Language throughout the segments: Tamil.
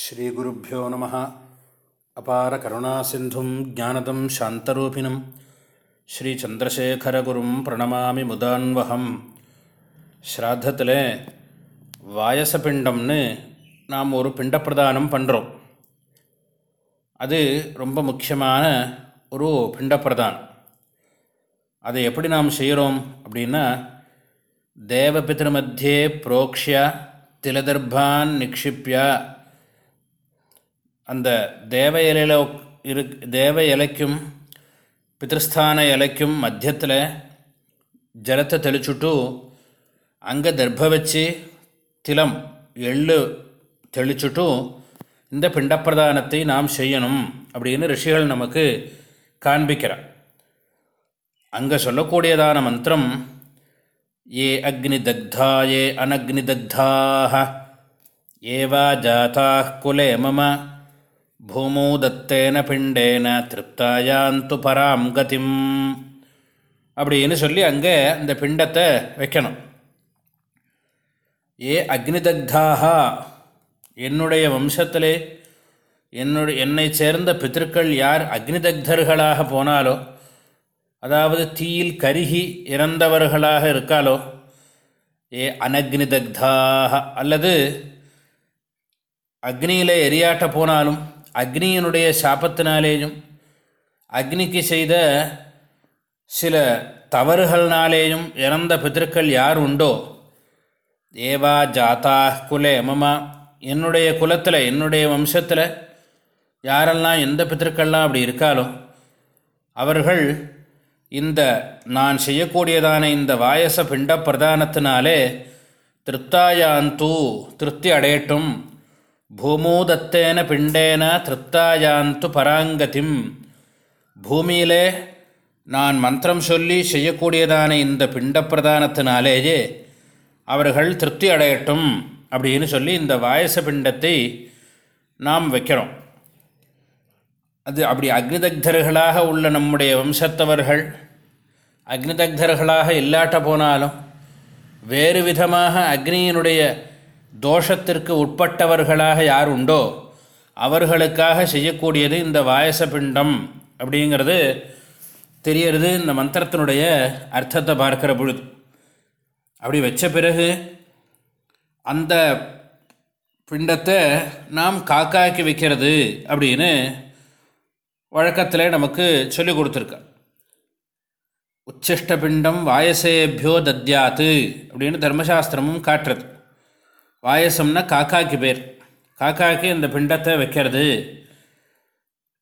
ஸ்ரீகுருப்போ நம. அபார கருணாசிந்தும் ஜானதம் சாந்தரூபிணம். ஸ்ரீச்சந்திரசேகரகுரும் பிரணமாமி முதான்வகம். ஸ்ராத்தத்தில் வாயசபிண்டம்னு நாம் ஒரு பிண்டப்பிரதானம் பண்ணுறோம் அது ரொம்ப முக்கியமான ஒரு பிண்டப்பிரதானம். அதை எப்படி நாம் செய்கிறோம் அப்படின்னா தேவபிதிருமத்தியே புரோக்ஷியா திலதர்பான் நிக்ஷிப்பிய அந்த தேவ இலையில் இரு தேவ இலைக்கும் பித்திருஸ்தான இலைக்கும் மத்தியத்தில் ஜலத்தை தெளிச்சுட்டு அங்கே தர்ப்ப வச்சு திலம் எள்ளு தெளிச்சுட்டு இந்த பிண்டப்பிரதானத்தை நாம் செய்யணும் அப்படின்னு ரிஷிகள் நமக்கு காண்பிக்கிறார். அங்கே சொல்லக்கூடியதான மந்திரம் ஏ அக்னி தக்தா ஏ அனக்னி தக்தாக ஏவா ஜாதா குலே மம பூமோ தத்தேன பிண்டேன திருப்தாயாந்து பராம் கதிம். அப்படின்னு சொல்லி அங்கே அந்த பிண்டத்தை வைக்கணும். ஏ அக்னிதக்தாக என்னுடைய வம்சத்திலே என்னுடைய என்னை சேர்ந்த பித்திருக்கள் யார் அக்னிதக்தர்களாக போனாலோ அதாவது தீயில் கருகி இறந்தவர்களாக இருக்காலோ ஏ அனக்னிதக்தாக அல்லது அக்னியில் எரியாட்ட போனாலும் அக்னியினுடைய சாபத்தினாலேயும் அக்னிக்கு செய்த சில தவறுகள்னாலேயும் இறந்த பித்திருக்கள் யார் உண்டோ? ஏவா ஜாத்தா குலே மமா. என்னுடைய குலத்தில் என்னுடைய வம்சத்தில் யாரெல்லாம் எந்த பித்திருக்கள்லாம் அப்படி இருக்காலோ அவர்கள் இந்த நான் செய்யக்கூடியதான இந்த வாயச பிண்ட பிரதானத்தினாலே திருப்தாயாந்தூ திருப்தி அடையட்டும் பூமூதத்தேன பிண்டேன திருப்தாயாந்து பராங்கதிம். பூமியிலே நான் மந்திரம் சொல்லி செய்யக்கூடியதான இந்த பிண்ட பிரதானத்தினாலேயே அவர்கள் திருப்தி அடையட்டும் அப்படின்னு சொல்லி இந்த வாயச பிண்டத்தை நாம் வைக்கிறோம். அது அப்படி அக்னிதக்தர்களாக உள்ள நம்முடைய வம்சத்தவர்கள் அக்னிதக்தர்களாக இல்லாட்ட போனாலும் வேறு விதமாக அக்னியினுடைய தோஷத்திற்கு உட்பட்டவர்களாக யார் உண்டோ அவர்களுக்காக செய்யக்கூடியது இந்த வாயச பிண்டம் அப்படிங்கிறது தெரியறது இந்த மந்திரத்தினுடைய அர்த்தத்தை பார்க்கிற பொழுது. அப்படி வச்ச பிறகு அந்த பிண்டத்தை நாம் காக்காக்கி வைக்கிறது அப்படின்னு வழக்கத்தில் நமக்கு சொல்லிக் கொடுத்துருக்கா உச்சிஷ்ட பிண்டம் வாயசேபியோ தத்யாத்து அப்படின்னு தர்மசாஸ்திரமும் காட்டுறது. பாயசம்னா காக்காக்கு பேர். காக்காக்கு இந்த பிண்டத்தை வைக்கிறது.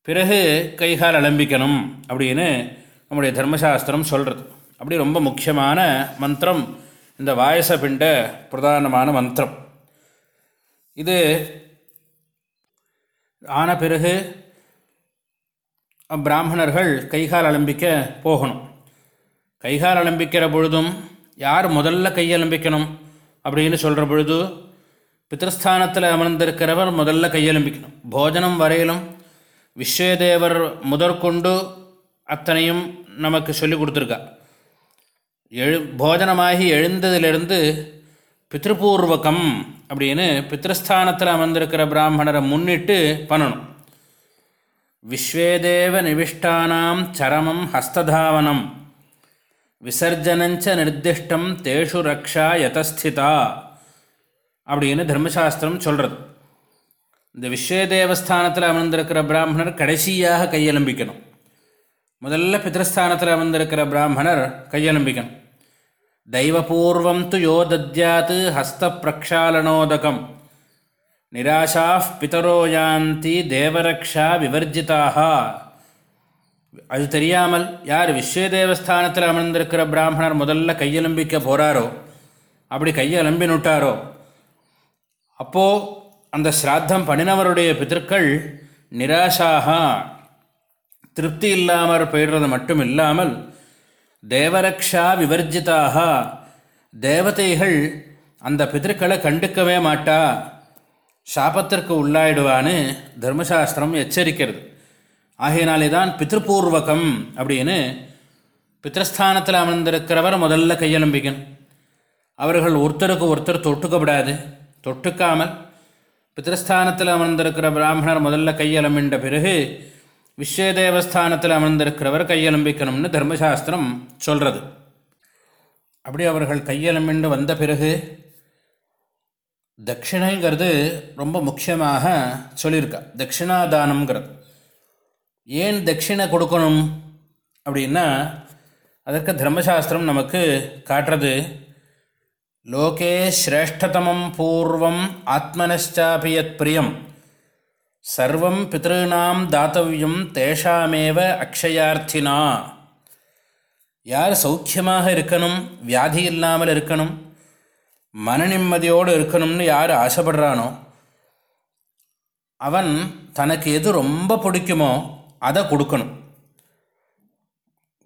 பிறகு கைகால் அலம்பிக்கணும் அப்படின்னு நம்முடைய தர்மசாஸ்திரம் சொல்கிறது அப்படி ரொம்ப முக்கியமான மந்திரம் இந்த வாயச பிண்ட பிரதானமான மந்திரம். இது ஆன பிறகு பிராமணர்கள் கைகால் அலம்பிக்க போகணும். கைகால் அலம்பிக்கிற பொழுதும் யார் முதல்ல கையலம்பிக்கணும் அப்படின்னு சொல்கிற பொழுது பித்திருஸ்தானத்தில் அமர்ந்திருக்கிறவர் முதல்ல கையெலும்பிக்கணும் போஜனம் வரையிலும் விஸ்வதேவர் முதற்கொண்டு அத்தனையும் நமக்கு சொல்லி கொடுத்துருக்கா. எழு போஜனமாகி எழுந்ததிலிருந்து பித்ருபூர்வகம் அப்படின்னு பித்திருஸ்தானத்தில் அமர்ந்திருக்கிற பிராமணரை முன்னிட்டு பண்ணணும். விஸ்வேதேவ நிவிஷ்டானாம் சரமம் ஹஸ்ததாவனம். விசர்ஜனஞ்ச நிர்திஷ்டம் தேஷு ரக்ஷா யதஸ்திதா. அப்படின்னு தர்மசாஸ்திரம் சொல்கிறது இந்த விஸ்வதேவஸ்தானத்தில் அமர்ந்திருக்கிற பிராமணர் கடைசியாக கையலம்பிக்கணும். முதல்ல பித்திருஸ்தானத்தில் அமர்ந்திருக்கிற பிராமணர் கையலம்பிக்கணும். தெய்வபூர்வம் து யோ தத்யாத் ஹஸ்த பிரக்ஷாலனோதகம் நிராஷா பிதரோ யாந்தி தேவரக்ஷா விவர்ஜிதாக அது தெரியாமல் யார் விஸ்வதேவஸ்தானத்தில் அமர்ந்திருக்கிற பிராமணர் முதல்ல கையலம்பிக்க போகிறாரோ அப்படி கையெலும்பினுட்டாரோ அப்போது அந்த ஸ்ராத்தம் பண்ணினவருடைய பிதற்கள் நிராசாக திருப்தி இல்லாமல் போயிடுறது மட்டும் இல்லாமல் தேவரக்ஷா விவர்ஜிதாக தேவதைகள் அந்த பிதற்களை கண்டுக்கவே மாட்டா சாபத்திற்கு உள்ளாயிடுவான்னு தர்மசாஸ்திரம் எச்சரிக்கிறது. ஆகையினாலே தான் பித்ருபூர்வகம் அப்படின்னு பித்திரஸ்தானத்தில் அமர்ந்திருக்கிறவர் முதல்ல கையெலும்பிக்கணும் அவர்கள் ஒருத்தருக்கு ஒருத்தர் தொட்டுக்கப்படாது தொட்டுக்காமல் பித்திருஸ்தானத்தில் அமர்ந்திருக்கிற பிராமணர் முதல்ல கையலமின்ற பிறகு விஸ்வதேவஸ்தானத்தில் அமர்ந்திருக்கிறவர் கையலம்பிக்கணும்னு தர்மசாஸ்திரம் சொல்கிறது அப்படி அவர்கள் கையலமிண்டு வந்த பிறகு தட்சிணைங்கிறது ரொம்ப முக்கியமாக சொல்லியிருக்கா. தட்சிணாதானம்ங்கிறது. ஏன் தட்சிணை கொடுக்கணும் அப்படின்னா அதற்கு தர்மசாஸ்திரம் நமக்கு காட்டுறது லோகே ஸ்ரேஷ்டதமம் பூர்வம் ஆத்மனச்சாபியத் பிரியம் சர்வம் பித்ருநாம் தாத்தவியம் தேஷாமேவ அக்ஷயார்த்தினா யார் சௌக்கியமாக இருக்கணும் வியாதி இல்லாமல் இருக்கணும் மன நிம்மதியோடு இருக்கணும்னு யார் ஆசைப்படுறானோ அவன் தனக்கு எது ரொம்ப பிடிக்குமோ அதை கொடுக்கணும்.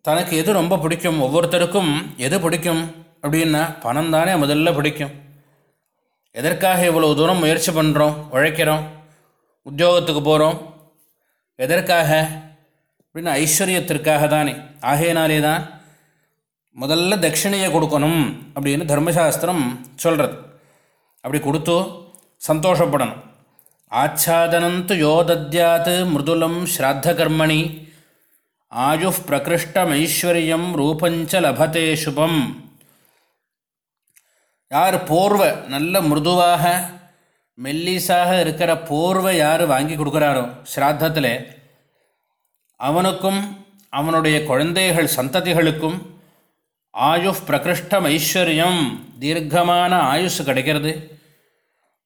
தனக்கு எது ரொம்ப பிடிக்கும் ஒவ்வொருத்தருக்கும் எது பிடிக்கும்? அப்படின்னா பணம் தானே முதல்ல பிடிக்கும். எதற்காக இவ்வளோ தூரம் முயற்சி பண்ணுறோம் உழைக்கிறோம் உத்தியோகத்துக்கு போகிறோம் எதற்காக? அப்படின்னு ஐஸ்வர்யத்திற்காக தானே. ஆகையினாலே தான் முதல்ல தட்சிணையை கொடுக்கணும் அப்படின்னு தர்மசாஸ்திரம் சொல்கிறது அப்படி கொடுத்து சந்தோஷப்படணும். ஆச்சாதனந்து யோதத்யாத் மிருதுலம் ஸ்ராத்த கர்மணி ஆயு பிரகிருஷ்டமைஸ்வர்யம் ரூபஞ்ச லபத்தே சுபம். யார் போர்வை? நல்ல மிருதுவாக மெல்லிசாக இருக்கிற போர்வை யார் வாங்கி கொடுக்குறாரோ? ஸ்ராத்தத்தில். அவனுக்கும் அவனுடைய குழந்தைகள் சந்ததிகளுக்கும் ஆயுஷ் பிரகிருஷ்டம் ஐஸ்வர்யம் தீர்க்கமான ஆயுஷ் கிடைக்கிறது.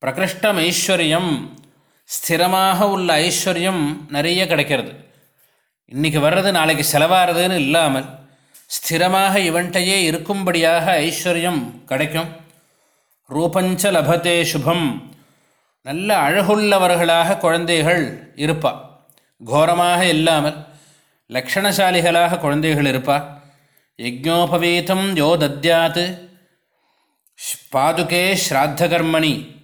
பிரகிருஷ்டம் ஐஸ்வர்யம் ஸ்திரமாக உள்ள ஐஸ்வர்யம் நிறைய கிடைக்கிறது. இன்றைக்கி வர்றது நாளைக்கு செலவாகிறதுன்னு இல்லாமல் ஸ்திரமாக இவன்கிட்டையே இருக்கும்படியாக ஐஸ்வர்யம் கிடைக்கும். ரூபஞ்ச லபத்தே சுபம். நல்ல அழகுள்ளவர்களாக குழந்தைகள் இருப்பா. கோரமாக இல்லாமல் லக்ஷணசாலிகளாக குழந்தைகள் இருப்பா. யஜ்ஞோபவீதம் யோ தத்யாத். பாதுகே ஸ்ராத்தகர்மணி.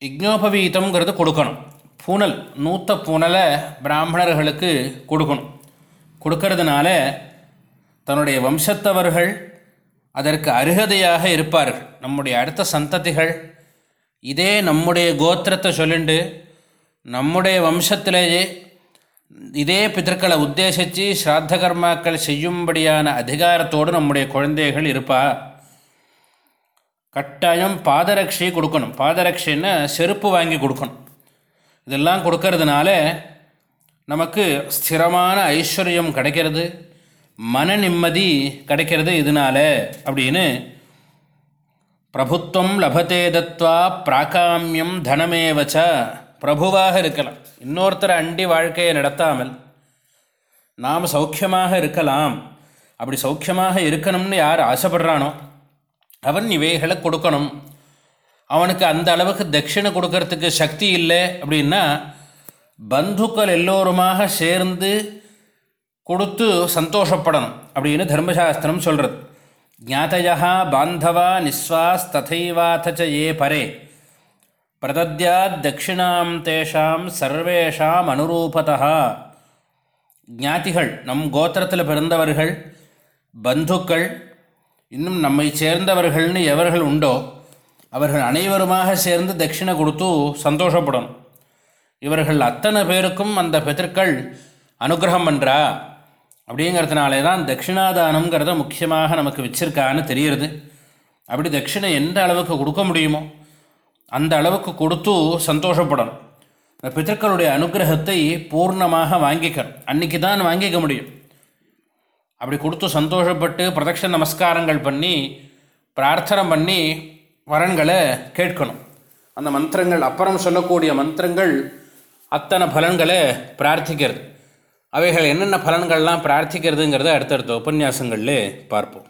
யஜ்ஞோபவீதம்ங்கிறது கொடுக்கணும். பூனல் நூத்த பூனலை பிராமணர்களுக்கு கொடுக்கணும். கொடுக்கறதுனால தன்னுடைய வம்சத்தவர்கள் அதற்கு அருகதையாக இருப்பார்கள் நம்முடைய அடுத்த சந்ததிகள் இதே நம்முடைய கோத்திரத்தை சொல்லிண்டு நம்முடைய வம்சத்திலேயே இதே பிதற்களை உத்தேசித்து ஸ்ராத்த கர்மாக்கள் செய்யும்படியான அதிகாரத்தோடு நம்முடைய குழந்தைகள் இருப்பா. கட்டாயம் பாதரட்சை கொடுக்கணும். பாதரட்சின்னா செருப்பு வாங்கி கொடுக்கணும். இதெல்லாம் கொடுக்கறதுனால நமக்கு ஸ்திரமான ஐஸ்வர்யம் கிடைக்கிறது. மன நிம்மதி கிடைக்கிறது இதனால் அப்படின்னு பிரபுத்துவம் லபத்தே தத்வா பிராகாமியம் தனமேவச்ச பிரபுவாக இருக்கலாம். இன்னொருத்தரை அண்டி வாழ்க்கையை நடத்தாமல் நாம் சௌக்கியமாக இருக்கலாம். அப்படி சௌக்கியமாக இருக்கணும்னு யார் ஆசைப்படுறானோ அவன் இவைகளை கொடுக்கணும். அவனுக்கு அந்த அளவுக்கு தட்சிணை கொடுக்கறதுக்கு சக்தி இல்லை அப்படின்னா பந்துக்கள் எல்லோருமாக சேர்ந்து கொடுத்து சந்தோஷப்படணும் அப்படின்னு தர்மசாஸ்திரம் சொல்கிறது ஜாத்தயா பாந்தவா நிஸ்வாஸ் ததைவாத்த ஏ பரே. பிரதத்யாத் தட்சிணாம் தேஷாம் சர்வேஷாம் அனுரூபதா ஞாத்திகள் நம் கோத்திரத்தில் பிறந்தவர்கள் பந்துக்கள் இன்னும் நம்மை சேர்ந்தவர்கள்னு எவர்கள் உண்டோ அவர்கள் அனைவருமாக சேர்ந்து தட்சிணை கொடுத்து சந்தோஷப்படணும். இவர்கள் அத்தனை பேருக்கும் அந்த பிதற்கள் அனுகிரகம் பண்ணுறா அப்படிங்கிறதுனாலே தான் தட்சிணாதானங்கிறத முக்கியமாக நமக்கு வச்சிருக்கான்னு தெரியுறது. அப்படி தட்சிணை எந்த அளவுக்கு கொடுக்க முடியுமோ அந்த அளவுக்கு கொடுத்து சந்தோஷப்படணும். இந்த பித்தர்களுடைய அனுகிரகத்தை பூர்ணமாக வாங்கிக்கணும். அன்றைக்கி தான் வாங்கிக்க முடியும். அப்படி கொடுத்து சந்தோஷப்பட்டு பிரதட்ச நமஸ்காரங்கள் பண்ணி பிரார்த்தனை பண்ணி வரன்களை கேட்கணும். அந்த மந்திரங்கள் அப்புறம் சொல்லக்கூடிய மந்திரங்கள் அத்தனை பலன்களை பிரார்த்திக்கிறது. அவைகள் என்னென்ன பலன்கள்லாம் பிரார்த்திக்கிறதுங்கிறத அடுத்தடுத்த உபன்யாசங்கள்லே பார்ப்போம்.